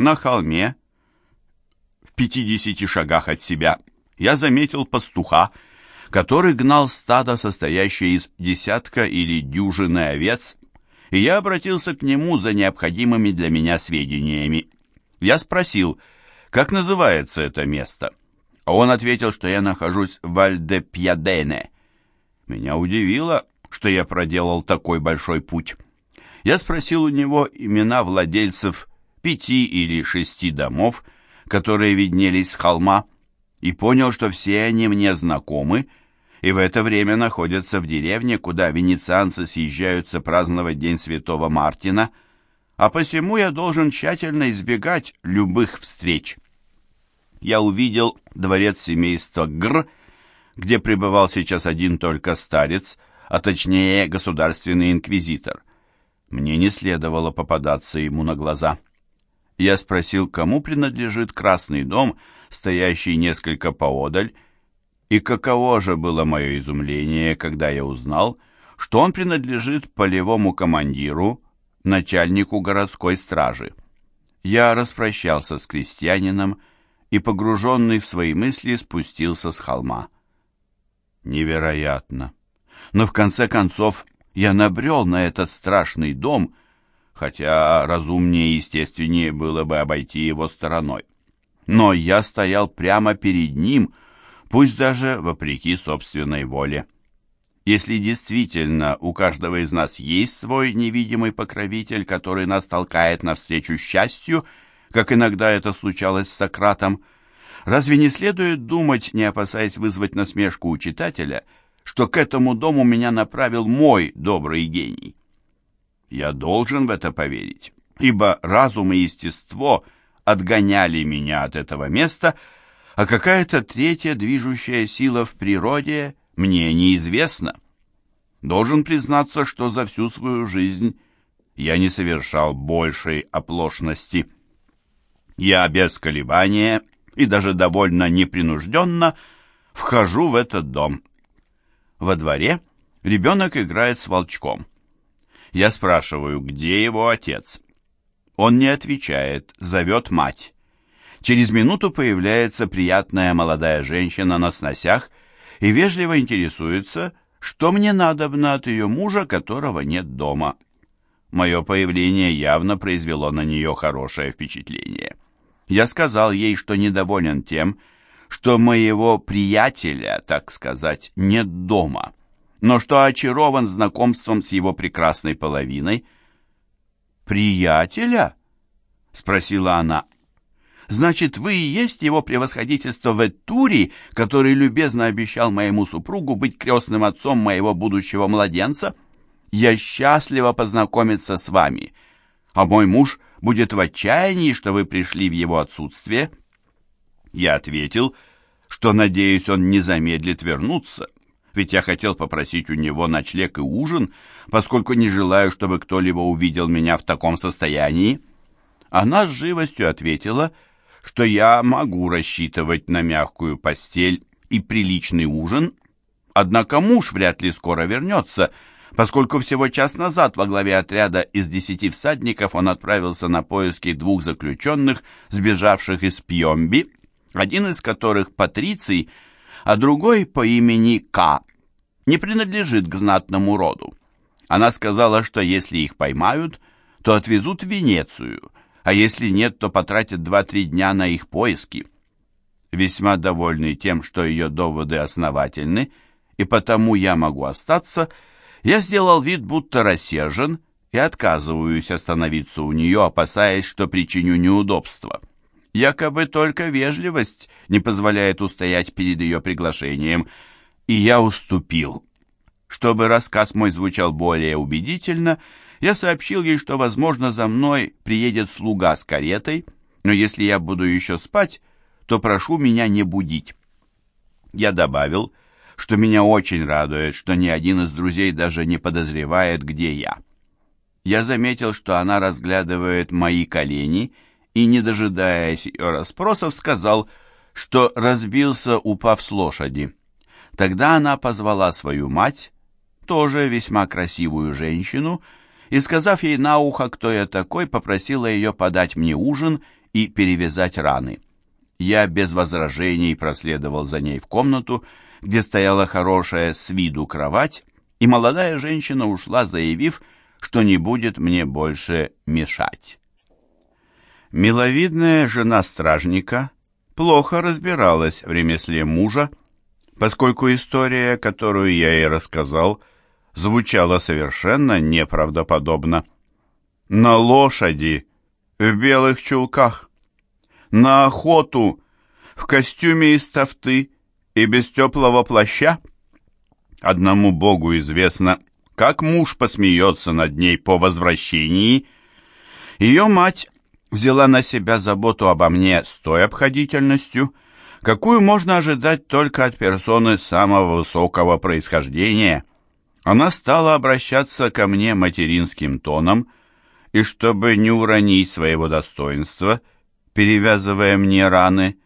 На холме, в пятидесяти шагах от себя, я заметил пастуха, который гнал стадо, состоящее из десятка или дюжины овец, и я обратился к нему за необходимыми для меня сведениями. Я спросил, как называется это место, а он ответил, что я нахожусь в Вальдепьядене. Меня удивило, что я проделал такой большой путь. Я спросил у него имена владельцев пяти или шести домов, которые виднелись с холма, и понял, что все они мне знакомы, и в это время находятся в деревне, куда венецианцы съезжаются праздновать День Святого Мартина, а посему я должен тщательно избегать любых встреч. Я увидел дворец семейства Гр, где пребывал сейчас один только старец, а точнее государственный инквизитор. Мне не следовало попадаться ему на глаза. Я спросил, кому принадлежит Красный дом, стоящий несколько поодаль, и каково же было мое изумление, когда я узнал, что он принадлежит полевому командиру, начальнику городской стражи. Я распрощался с крестьянином и, погруженный в свои мысли, спустился с холма. Невероятно! Но в конце концов я набрел на этот страшный дом, хотя разумнее и естественнее было бы обойти его стороной. Но я стоял прямо перед ним, пусть даже вопреки собственной воле. Если действительно у каждого из нас есть свой невидимый покровитель, который нас толкает навстречу счастью, как иногда это случалось с Сократом, разве не следует думать, не опасаясь вызвать насмешку у читателя, что к этому дому меня направил мой добрый гений? Я должен в это поверить, ибо разум и естество отгоняли меня от этого места, а какая-то третья движущая сила в природе мне неизвестна. Должен признаться, что за всю свою жизнь я не совершал большей оплошности. Я без колебания и даже довольно непринужденно вхожу в этот дом. Во дворе ребенок играет с волчком. Я спрашиваю, где его отец. Он не отвечает, зовет мать. Через минуту появляется приятная молодая женщина на сносях и вежливо интересуется, что мне надобно от ее мужа, которого нет дома. Мое появление явно произвело на нее хорошее впечатление. Я сказал ей, что недоволен тем, что моего приятеля, так сказать, нет дома, но что очарован знакомством с его прекрасной половиной. «Приятеля?» — спросила она. Значит, вы и есть его превосходительство в Этури, который любезно обещал моему супругу быть крестным отцом моего будущего младенца? Я счастлива познакомиться с вами, а мой муж будет в отчаянии, что вы пришли в его отсутствие». Я ответил, что, надеюсь, он не замедлит вернуться, ведь я хотел попросить у него ночлег и ужин, поскольку не желаю, чтобы кто-либо увидел меня в таком состоянии. Она с живостью ответила, что я могу рассчитывать на мягкую постель и приличный ужин, однако муж вряд ли скоро вернется, поскольку всего час назад во главе отряда из десяти всадников он отправился на поиски двух заключенных, сбежавших из Пьемби, один из которых Патриций, а другой по имени К. не принадлежит к знатному роду. Она сказала, что если их поймают, то отвезут в Венецию, а если нет, то потратят два-три дня на их поиски. Весьма довольный тем, что ее доводы основательны, и потому я могу остаться, я сделал вид, будто рассержен, и отказываюсь остановиться у нее, опасаясь, что причиню неудобства. Якобы только вежливость не позволяет устоять перед ее приглашением, и я уступил. Чтобы рассказ мой звучал более убедительно, я сообщил ей, что, возможно, за мной приедет слуга с каретой, но если я буду еще спать, то прошу меня не будить. Я добавил, что меня очень радует, что ни один из друзей даже не подозревает, где я. Я заметил, что она разглядывает мои колени и, не дожидаясь ее расспросов, сказал, что разбился, упав с лошади. Тогда она позвала свою мать, тоже весьма красивую женщину, и, сказав ей на ухо, кто я такой, попросила ее подать мне ужин и перевязать раны. Я без возражений проследовал за ней в комнату, где стояла хорошая с виду кровать, и молодая женщина ушла, заявив, что не будет мне больше мешать. Миловидная жена стражника плохо разбиралась в ремесле мужа, поскольку история, которую я ей рассказал, звучала совершенно неправдоподобно. На лошади, в белых чулках, на охоту, в костюме из тафты и без теплого плаща? Одному Богу известно, как муж посмеется над ней по возвращении. Ее мать взяла на себя заботу обо мне с той обходительностью, какую можно ожидать только от персоны самого высокого происхождения. Она стала обращаться ко мне материнским тоном, и чтобы не уронить своего достоинства, перевязывая мне раны,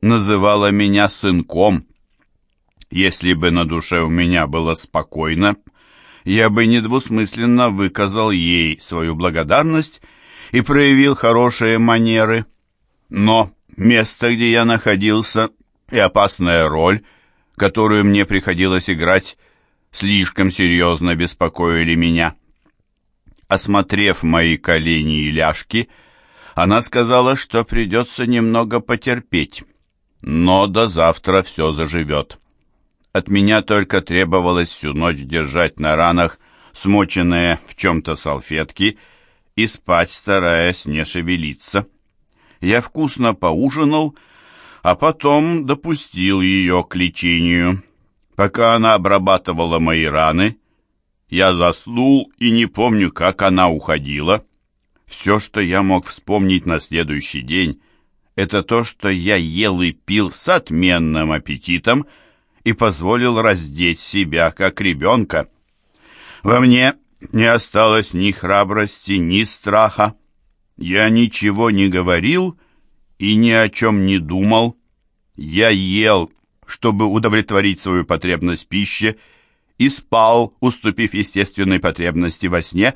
называла меня сынком. Если бы на душе у меня было спокойно, я бы недвусмысленно выказал ей свою благодарность и проявил хорошие манеры. Но место, где я находился, и опасная роль, которую мне приходилось играть, слишком серьезно беспокоили меня. Осмотрев мои колени и ляжки, она сказала, что придется немного потерпеть, но до завтра все заживет. От меня только требовалось всю ночь держать на ранах смоченные в чем-то салфетки и спать, стараясь не шевелиться. Я вкусно поужинал, а потом допустил ее к лечению. Пока она обрабатывала мои раны, я заснул и не помню, как она уходила. Все, что я мог вспомнить на следующий день, это то, что я ел и пил с отменным аппетитом, и позволил раздеть себя, как ребенка. Во мне не осталось ни храбрости, ни страха. Я ничего не говорил и ни о чем не думал. Я ел, чтобы удовлетворить свою потребность в пище, и спал, уступив естественной потребности во сне,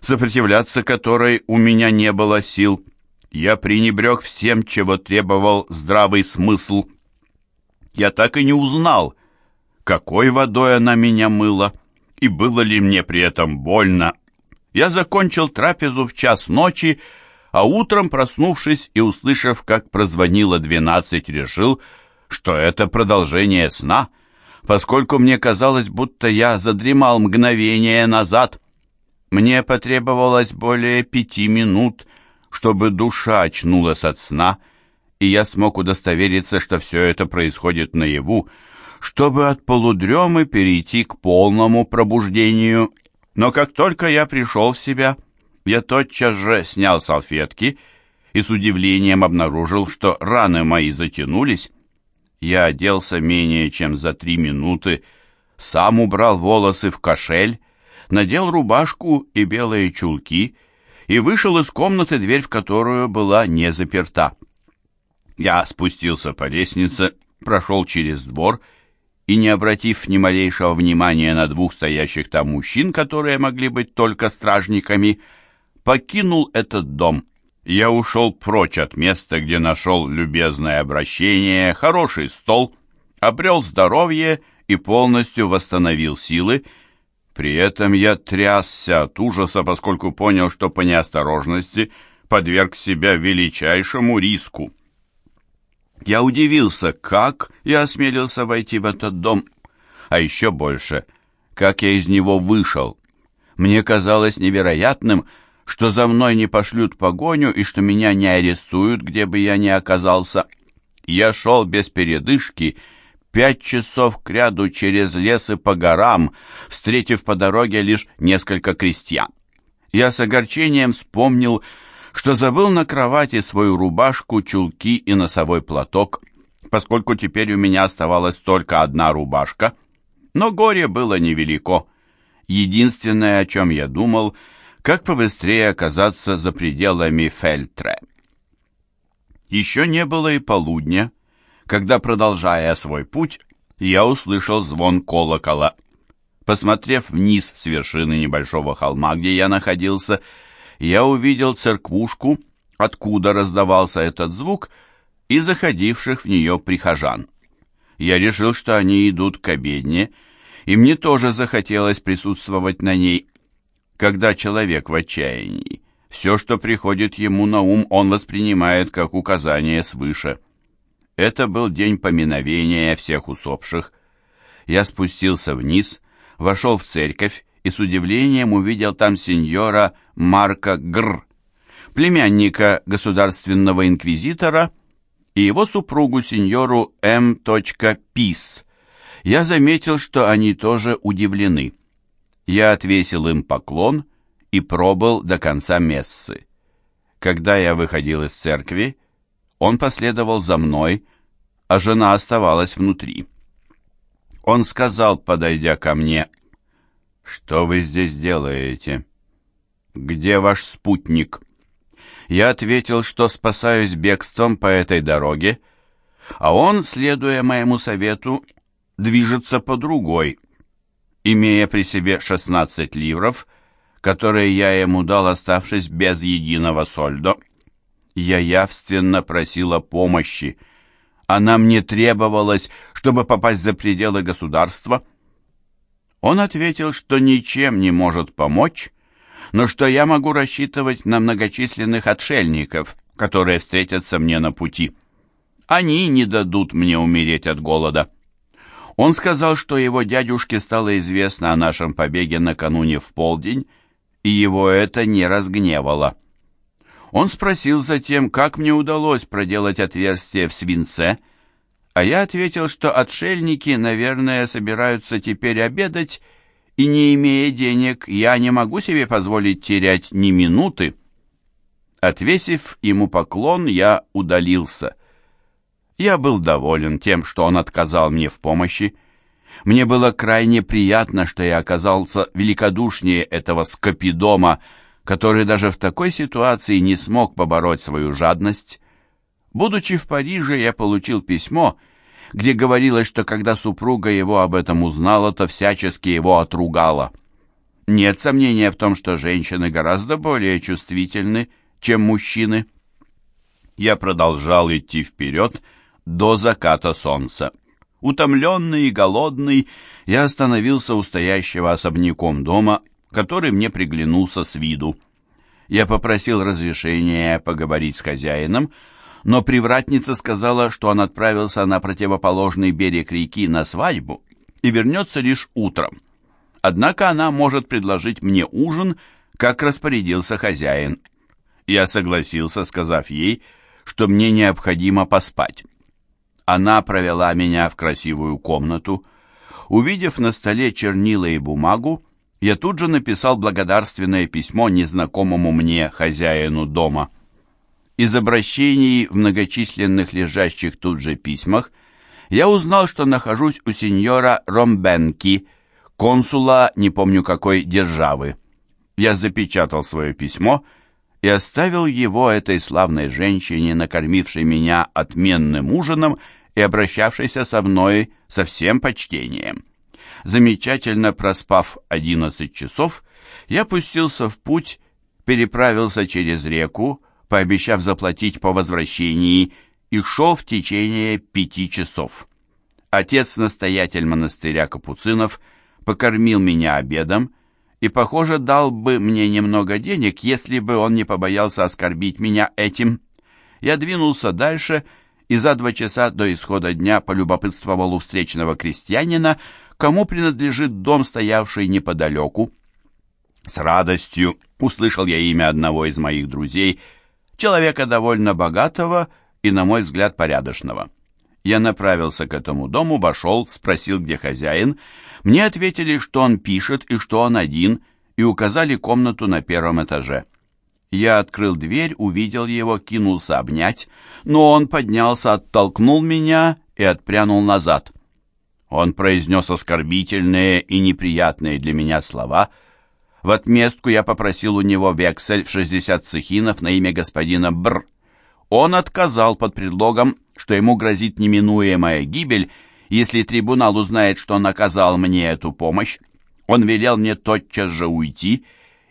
сопротивляться которой у меня не было сил. Я пренебрег всем, чего требовал здравый смысл я так и не узнал, какой водой она меня мыла, и было ли мне при этом больно. Я закончил трапезу в час ночи, а утром, проснувшись и услышав, как прозвонило двенадцать, решил, что это продолжение сна, поскольку мне казалось, будто я задремал мгновение назад. Мне потребовалось более пяти минут, чтобы душа очнулась от сна — и я смог удостовериться, что все это происходит наяву, чтобы от полудремы перейти к полному пробуждению. Но как только я пришел в себя, я тотчас же снял салфетки и с удивлением обнаружил, что раны мои затянулись. Я оделся менее чем за три минуты, сам убрал волосы в кошель, надел рубашку и белые чулки и вышел из комнаты, дверь в которую была не заперта. Я спустился по лестнице, прошел через двор и, не обратив ни малейшего внимания на двух стоящих там мужчин, которые могли быть только стражниками, покинул этот дом. Я ушел прочь от места, где нашел любезное обращение, хороший стол, обрел здоровье и полностью восстановил силы. При этом я трясся от ужаса, поскольку понял, что по неосторожности подверг себя величайшему риску. Я удивился, как я осмелился войти в этот дом, а еще больше, как я из него вышел. Мне казалось невероятным, что за мной не пошлют погоню и что меня не арестуют, где бы я ни оказался. Я шел без передышки, пять часов кряду через лес и по горам, встретив по дороге лишь несколько крестьян. Я с огорчением вспомнил, что забыл на кровати свою рубашку, чулки и носовой платок, поскольку теперь у меня оставалась только одна рубашка. Но горе было невелико. Единственное, о чем я думал, как побыстрее оказаться за пределами Фельтре. Еще не было и полудня, когда, продолжая свой путь, я услышал звон колокола. Посмотрев вниз с вершины небольшого холма, где я находился, я увидел церквушку, откуда раздавался этот звук, и заходивших в нее прихожан. Я решил, что они идут к обедне, и мне тоже захотелось присутствовать на ней. Когда человек в отчаянии, все, что приходит ему на ум, он воспринимает как указание свыше. Это был день поминовения всех усопших. Я спустился вниз, вошел в церковь и с удивлением увидел там сеньора Марка Гр, племянника государственного инквизитора и его супругу сеньору М. Пис. Я заметил, что они тоже удивлены. Я отвесил им поклон и пробыл до конца мессы. Когда я выходил из церкви, он последовал за мной, а жена оставалась внутри. Он сказал, подойдя ко мне, «Что вы здесь делаете? Где ваш спутник?» Я ответил, что спасаюсь бегством по этой дороге, а он, следуя моему совету, движется по другой, имея при себе 16 ливров, которые я ему дал, оставшись без единого сольдо. Я явственно просила помощи. Она мне требовалась, чтобы попасть за пределы государства. Он ответил, что ничем не может помочь, но что я могу рассчитывать на многочисленных отшельников, которые встретятся мне на пути. Они не дадут мне умереть от голода. Он сказал, что его дядюшке стало известно о нашем побеге накануне в полдень, и его это не разгневало. Он спросил затем, как мне удалось проделать отверстие в свинце, а я ответил, что отшельники, наверное, собираются теперь обедать, и не имея денег, я не могу себе позволить терять ни минуты. Отвесив ему поклон, я удалился. Я был доволен тем, что он отказал мне в помощи. Мне было крайне приятно, что я оказался великодушнее этого скопидома, который даже в такой ситуации не смог побороть свою жадность. Будучи в Париже, я получил письмо, где говорилось, что когда супруга его об этом узнала, то всячески его отругала. Нет сомнения в том, что женщины гораздо более чувствительны, чем мужчины. Я продолжал идти вперед до заката солнца. Утомленный и голодный, я остановился у стоящего особняком дома, который мне приглянулся с виду. Я попросил разрешения поговорить с хозяином, но привратница сказала, что он отправился на противоположный берег реки на свадьбу и вернется лишь утром. Однако она может предложить мне ужин, как распорядился хозяин. Я согласился, сказав ей, что мне необходимо поспать. Она провела меня в красивую комнату. Увидев на столе чернила и бумагу, я тут же написал благодарственное письмо незнакомому мне хозяину дома. Из обращений в многочисленных лежащих тут же письмах я узнал, что нахожусь у сеньора Ромбенки, консула не помню какой державы. Я запечатал свое письмо и оставил его этой славной женщине, накормившей меня отменным ужином и обращавшейся со мной со всем почтением. Замечательно проспав одиннадцать часов, я пустился в путь, переправился через реку, пообещав заплатить по возвращении, и шел в течение пяти часов. Отец-настоятель монастыря Капуцинов покормил меня обедом и, похоже, дал бы мне немного денег, если бы он не побоялся оскорбить меня этим. Я двинулся дальше и за два часа до исхода дня полюбопытствовал у встречного крестьянина, кому принадлежит дом, стоявший неподалеку. С радостью услышал я имя одного из моих друзей – человека довольно богатого и, на мой взгляд, порядочного. Я направился к этому дому, вошел, спросил, где хозяин. Мне ответили, что он пишет и что он один, и указали комнату на первом этаже. Я открыл дверь, увидел его, кинулся обнять, но он поднялся, оттолкнул меня и отпрянул назад. Он произнес оскорбительные и неприятные для меня слова — в отместку я попросил у него вексель в 60 цехинов на имя господина Бр. Он отказал под предлогом, что ему грозит неминуемая гибель, если трибунал узнает, что он оказал мне эту помощь. Он велел мне тотчас же уйти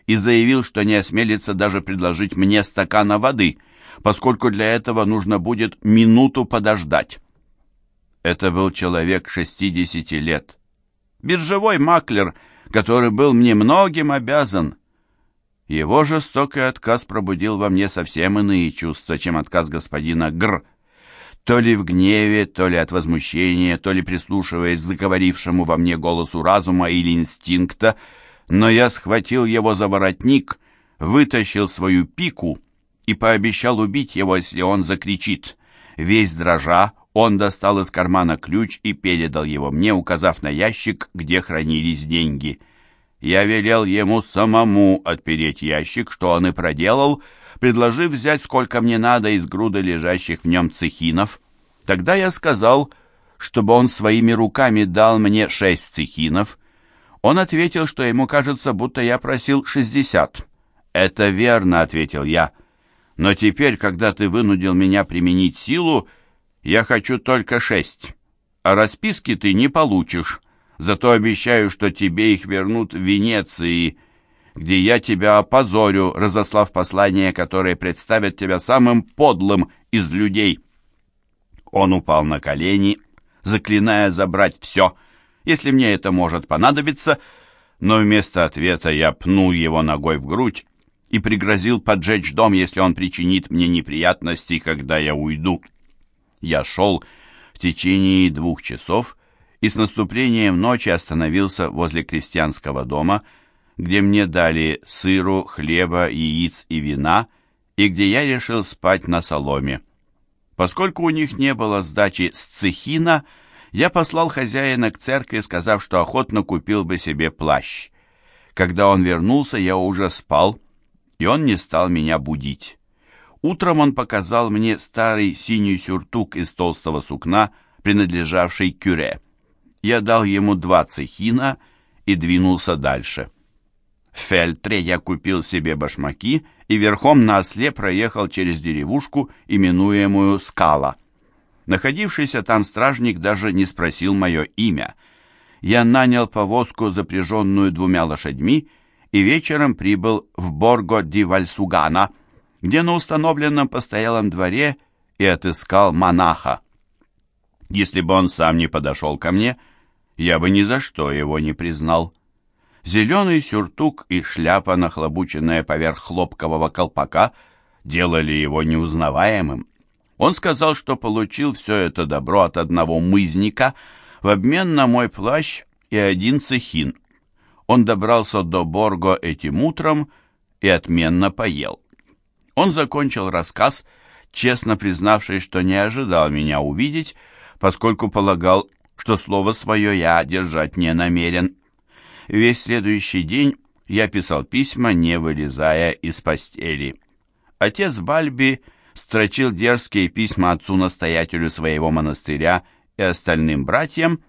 и заявил, что не осмелится даже предложить мне стакана воды, поскольку для этого нужно будет минуту подождать. Это был человек 60 лет. Биржевой маклер, который был мне многим обязан. Его жестокий отказ пробудил во мне совсем иные чувства, чем отказ господина Гр. То ли в гневе, то ли от возмущения, то ли прислушиваясь к заговорившему во мне голосу разума или инстинкта, но я схватил его за воротник, вытащил свою пику и пообещал убить его, если он закричит. Весь дрожа, он достал из кармана ключ и передал его мне, указав на ящик, где хранились деньги. Я велел ему самому отпереть ящик, что он и проделал, предложив взять сколько мне надо из груды лежащих в нем цехинов. Тогда я сказал, чтобы он своими руками дал мне шесть цехинов, он ответил, что ему кажется, будто я просил шестьдесят. «Это верно», — ответил я. «Но теперь, когда ты вынудил меня применить силу, я хочу только шесть. А расписки ты не получишь. Зато обещаю, что тебе их вернут в Венеции, где я тебя опозорю, разослав послание, которое представит тебя самым подлым из людей». Он упал на колени, заклиная забрать все — если мне это может понадобиться, но вместо ответа я пнул его ногой в грудь и пригрозил поджечь дом, если он причинит мне неприятности, когда я уйду. Я шел в течение двух часов и с наступлением ночи остановился возле крестьянского дома, где мне дали сыру, хлеба, яиц и вина, и где я решил спать на соломе. Поскольку у них не было сдачи с цехина, я послал хозяина к церкви, сказав, что охотно купил бы себе плащ. Когда он вернулся, я уже спал, и он не стал меня будить. Утром он показал мне старый синий сюртук из толстого сукна, принадлежавший кюре. Я дал ему два цехина и двинулся дальше. В Фельтре я купил себе башмаки и верхом на осле проехал через деревушку, именуемую Скала. Находившийся там стражник даже не спросил мое имя. Я нанял повозку, запряженную двумя лошадьми, и вечером прибыл в Борго-ди-Вальсугана, где на установленном постоялом дворе и отыскал монаха. Если бы он сам не подошел ко мне, я бы ни за что его не признал. Зеленый сюртук и шляпа, нахлобученная поверх хлопкового колпака, делали его неузнаваемым. Он сказал, что получил все это добро от одного мызника в обмен на мой плащ и один цехин. Он добрался до Борго этим утром и отменно поел. Он закончил рассказ, честно признавшись, что не ожидал меня увидеть, поскольку полагал, что слово свое я держать не намерен. Весь следующий день я писал письма, не вылезая из постели. Отец Бальби строчил дерзкие письма отцу-настоятелю своего монастыря и остальным братьям,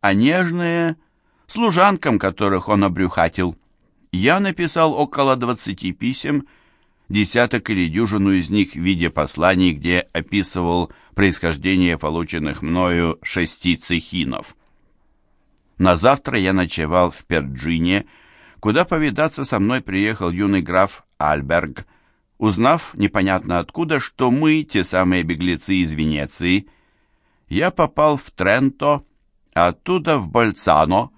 а нежные — служанкам, которых он обрюхатил. Я написал около двадцати писем, десяток или дюжину из них в виде посланий, где описывал происхождение полученных мною шести цехинов. На завтра я ночевал в Перджине, куда повидаться со мной приехал юный граф Альберг, Узнав непонятно откуда, что мы, те самые беглецы из Венеции, я попал в Тренто, а оттуда в Больцано,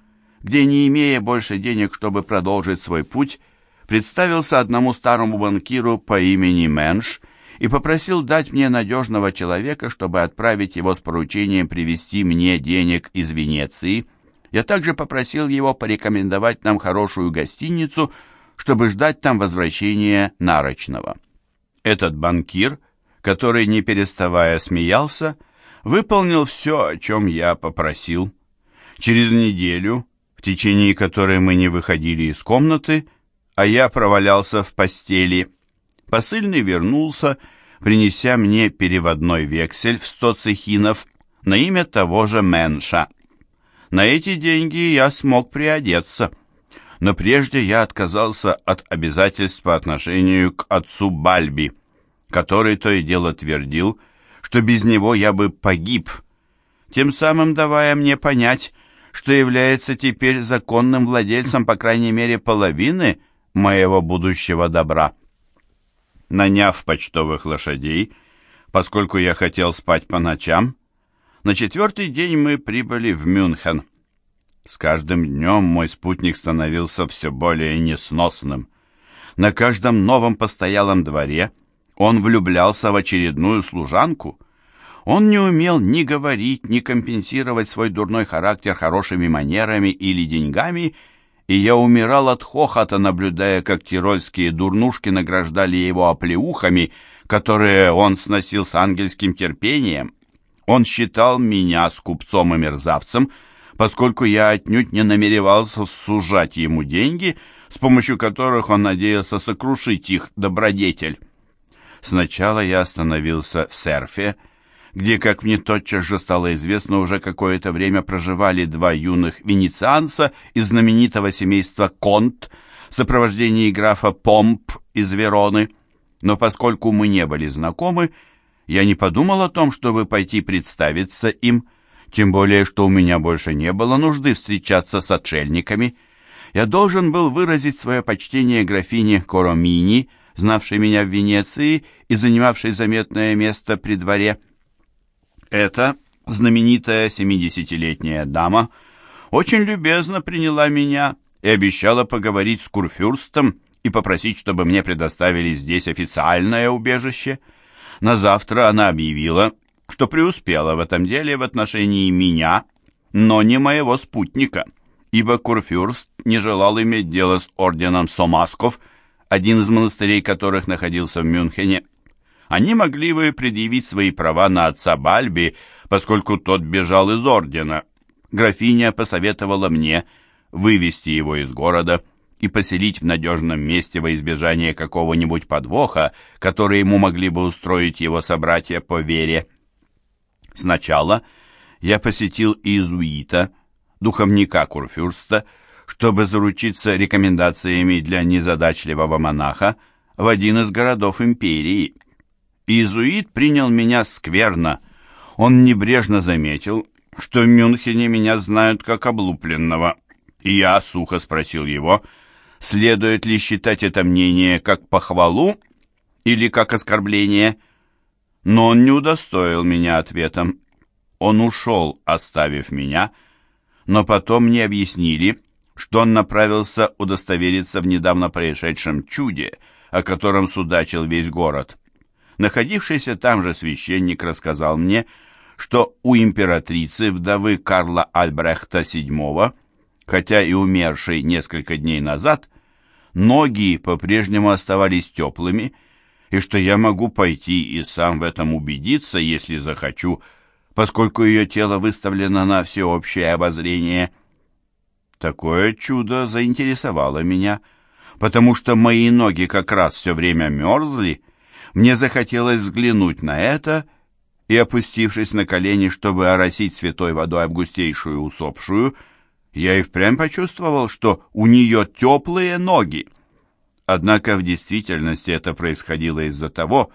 где, не имея больше денег, чтобы продолжить свой путь, представился одному старому банкиру по имени Менш и попросил дать мне надежного человека, чтобы отправить его с поручением привезти мне денег из Венеции. Я также попросил его порекомендовать нам хорошую гостиницу – чтобы ждать там возвращения Нарочного. Этот банкир, который не переставая смеялся, выполнил все, о чем я попросил. Через неделю, в течение которой мы не выходили из комнаты, а я провалялся в постели, посыльный вернулся, принеся мне переводной вексель в сто цехинов на имя того же Менша. На эти деньги я смог приодеться но прежде я отказался от обязательств по отношению к отцу Бальби, который то и дело твердил, что без него я бы погиб, тем самым давая мне понять, что является теперь законным владельцем, по крайней мере, половины моего будущего добра. Наняв почтовых лошадей, поскольку я хотел спать по ночам, на четвертый день мы прибыли в Мюнхен. С каждым днем мой спутник становился все более несносным. На каждом новом постоялом дворе он влюблялся в очередную служанку. Он не умел ни говорить, ни компенсировать свой дурной характер хорошими манерами или деньгами, и я умирал от хохота, наблюдая, как тирольские дурнушки награждали его оплеухами, которые он сносил с ангельским терпением. Он считал меня скупцом и мерзавцем, поскольку я отнюдь не намеревался сужать ему деньги, с помощью которых он надеялся сокрушить их добродетель. Сначала я остановился в Серфе, где, как мне тотчас же стало известно, уже какое-то время проживали два юных венецианца из знаменитого семейства Конт в сопровождении графа Помп из Вероны. Но поскольку мы не были знакомы, я не подумал о том, чтобы пойти представиться им, тем более, что у меня больше не было нужды встречаться с отшельниками. Я должен был выразить свое почтение графине Коромини, знавшей меня в Венеции и занимавшей заметное место при дворе. Эта знаменитая семидесятилетняя дама очень любезно приняла меня и обещала поговорить с Курфюрстом и попросить, чтобы мне предоставили здесь официальное убежище. На завтра она объявила, что преуспела в этом деле в отношении меня, но не моего спутника, ибо Курфюрст не желал иметь дело с орденом Сомасков, один из монастырей которых находился в Мюнхене. Они могли бы предъявить свои права на отца Бальби, поскольку тот бежал из ордена. Графиня посоветовала мне вывести его из города и поселить в надежном месте во избежание какого-нибудь подвоха, который ему могли бы устроить его собратья по вере. Сначала я посетил иезуита, духовника Курфюрста, чтобы заручиться рекомендациями для незадачливого монаха в один из городов империи. Иезуит принял меня скверно. Он небрежно заметил, что в Мюнхене меня знают как облупленного. И я сухо спросил его, следует ли считать это мнение как похвалу или как оскорбление но он не удостоил меня ответом. Он ушел, оставив меня, но потом мне объяснили, что он направился удостовериться в недавно происшедшем чуде, о котором судачил весь город. Находившийся там же священник рассказал мне, что у императрицы, вдовы Карла Альбрехта VII, хотя и умершей несколько дней назад, ноги по-прежнему оставались теплыми, и что я могу пойти и сам в этом убедиться, если захочу, поскольку ее тело выставлено на всеобщее обозрение. Такое чудо заинтересовало меня, потому что мои ноги как раз все время мерзли. Мне захотелось взглянуть на это, и, опустившись на колени, чтобы оросить святой водой августейшую усопшую, я и впрямь почувствовал, что у нее теплые ноги. Однако в действительности это происходило из-за того,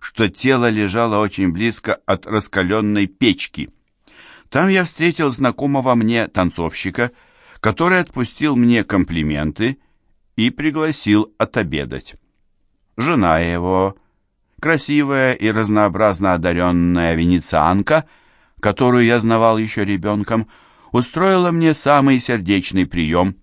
что тело лежало очень близко от раскаленной печки. Там я встретил знакомого мне танцовщика, который отпустил мне комплименты и пригласил отобедать. Жена его, красивая и разнообразно одаренная венецианка, которую я знавал еще ребенком, устроила мне самый сердечный прием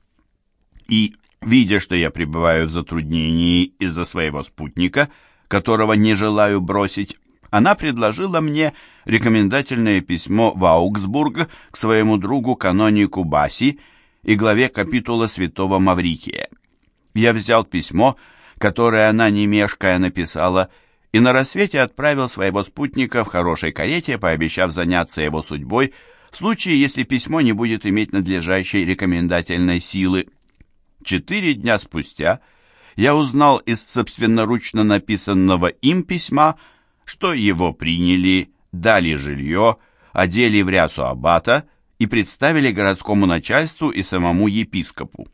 и Видя, что я пребываю в затруднении из-за своего спутника, которого не желаю бросить, она предложила мне рекомендательное письмо в Аугсбург к своему другу канонику Баси и главе капитула святого Маврикия. Я взял письмо, которое она, не мешкая, написала, и на рассвете отправил своего спутника в хорошей карете, пообещав заняться его судьбой в случае, если письмо не будет иметь надлежащей рекомендательной силы. Четыре дня спустя я узнал из собственноручно написанного им письма, что его приняли, дали жилье, одели в рясу аббата и представили городскому начальству и самому епископу.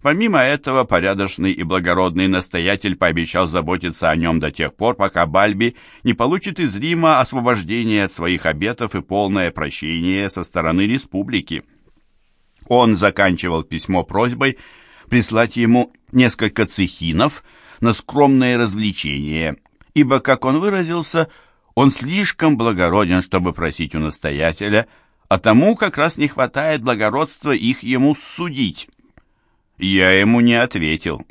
Помимо этого, порядочный и благородный настоятель пообещал заботиться о нем до тех пор, пока Бальби не получит из Рима освобождение от своих обетов и полное прощение со стороны республики. Он заканчивал письмо просьбой прислать ему несколько цехинов на скромные развлечения, ибо, как он выразился, он слишком благороден, чтобы просить у настоятеля, а тому как раз не хватает благородства их ему судить. Я ему не ответил.